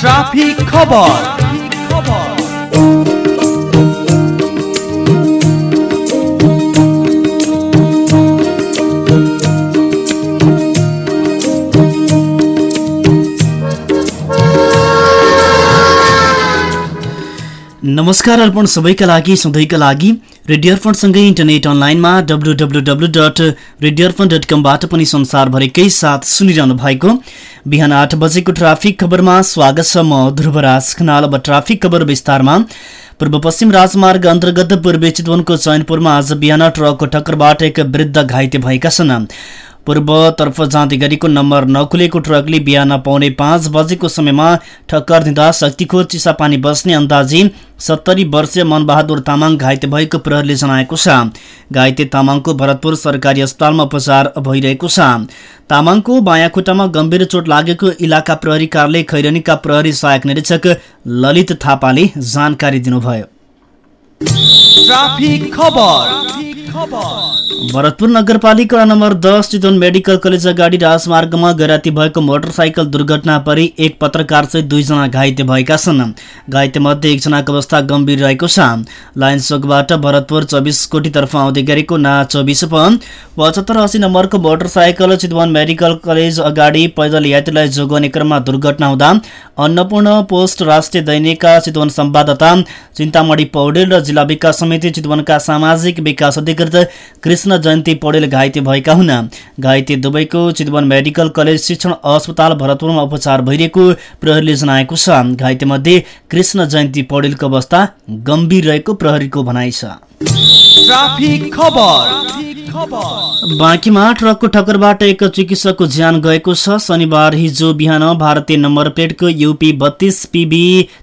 Traffic खबर नमस्कार अर्पण सबैका लागि सधैँका लागि रेडियो अर्पणसँगै इन्टरनेट अनलाइनमा W W W dot radio Arpan dot कमबाट पनि संसारभरिकै साथ सुनिरहनु भएको बिहान आठ बजेको ट्राफिक खबरमा स्वागत छ म ध्रुवराज खनाल अब ट्राफिक खबर विस्तारमा। पूर्व पश्चिम राजमार्ग अन्तर्गत पूर्वी चितवनको चैनपुरमा आज बिहान ट्रकको टक्करबाट एक वृद्ध घाइते भएका छन्। पूर्वतर्फ जाँदै गरेको नम्बर नखुलेको ट्रकले बिहान पाउने पाँच बजेको समयमा ठक्कर दिँदा शक्तिखोर चिसापानी बस्ने अन्दाजी सत्तरी वर्षीय मनबहादुर तामाङ घाइते भएको प्रहरले जनाएको छ। घाइते तामाङको भरतपुर सरकारी अस्पतालमा उपचार भइरहेको छ। तामाङको बायाँ खुट्टामा गम्भीर चोट लागेको इलाका प्रहरी कार्यालय खैरनीका प्रहरी सहायक निरीक्षक ललित थापाले जानकारी दिनुभयो। भरतपुर नगरपालिका नम्बर दस चितवन मेडिकल कलेज अगाडि राजमार्गमा गैराती भएको मोटरसाइकल दुर्घटना परि एक पत्रकार सहित दुईजना घाइते भएका छन्। घाइते मध्ये एकजनाको अवस्था गम्भीर रहेको छ। लाइन चोकबाट भरतपुर चौबिस कोटीतर्फ आउँदै गरेको ना चौबिस पचहत्तर असी नम्बरको मोटरसाइकल चितवन मेडिकल कलेज अगाडि पैदल यात्रीलाई जोगाउने क्रममा दुर्घटना हुँदा अन्नपूर्ण पोस्ट राष्ट्रिय दैनिकका चितवन संवाददाता चिन्तामणी पौडेल र जिल्ला विकास समिति चितवनका सामाजिक विकास अधिकृत कृष्ण जयन्ती पौडेल घाइते भएका हुन्। घाइते दुवैको चितवन मेडिकल कलेज शिक्षण अस्पताल भरतपुरमा उपचार भइरहेको प्रहरीले जनाएको छ। घाइते मध्ये कृष्ण जयन्ती पौडेलको अवस्था गम्भीर रहेको प्रहरीको भनाइ छ। बाँकीमा ट्रकको ठक्करबाट एक चिकित्सकको ज्यान गएको छ। शनिबार हिजो बिहान भारतीय नम्बर प्लेटको युपी बत्तीस पिबी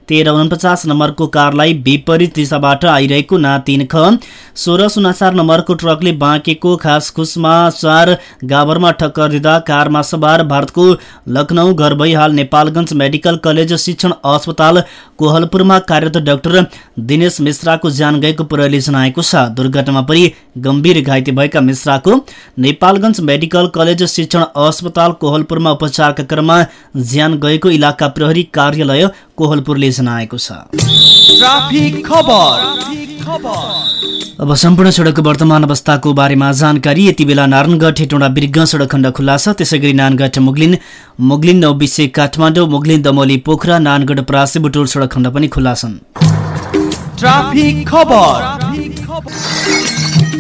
तेह्र उनपचास नम्बरको कारलाई विपरीत दिशाबाट आइरहेको ना तिन ख। सोह्र शून्य चार नम्बरको ट्रकले बाँकेको खास खुसमा चार गाभरमा ठक्कर दिँदा कारमा सवार भारतको लखनऊ घर भई हाल नेपालगञ्ज मेडिकल कलेज शिक्षण अस्पताल कोहलपुरमा कार्यरत डाक्टर दिनेश मिश्राको ज्यान गएको प्रहरीले जनाएको छ। दुर्घटनामा परि गम्भीर घाइते भएका मिश्राको नेपालगञ्ज मेडिकल कलेज शिक्षण अस्पताल कोहलपुरमा उपचारका क्रममा ज्यान गएको इलाका प्रहरी कार्यालय कोहलपुरले जनाएको छ। अब सम्पूर्ण सडकको वर्तमान अवस्थाको बारेमा जानकारी। यति बेला नारायणगढ हेटौँडा बिर्ग सडक खण्ड खुल्ला छ। त्यसै गरी नानगढ मुगलिन मुगलिन नौबिसे काठमाडौँ मुगलिन दमोली पोखरा नानगढ परासी बुटोल सडक खण्ड पनि खुल्ला छन्।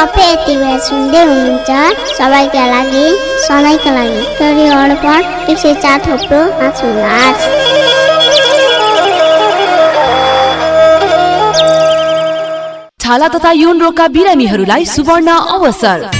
तपाईँ यति बेला सुन्दै हुनुहुन्छ सबैका लागि सधैँका लागि अर्पण एक सय चार थोप्रो छाला तथा यौन रोगका बिरामीहरूलाई सुवर्ण अवसर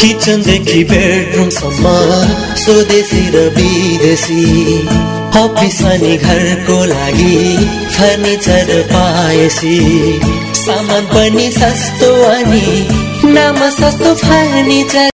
किचनदेखि बेडरुमसम्म स्वदेशी र विदेशी। अफिस अनि घरको लागि फर्निचर पाएसी। सामान पनि सस्तो अनि नाम सस्तो फर्निचर।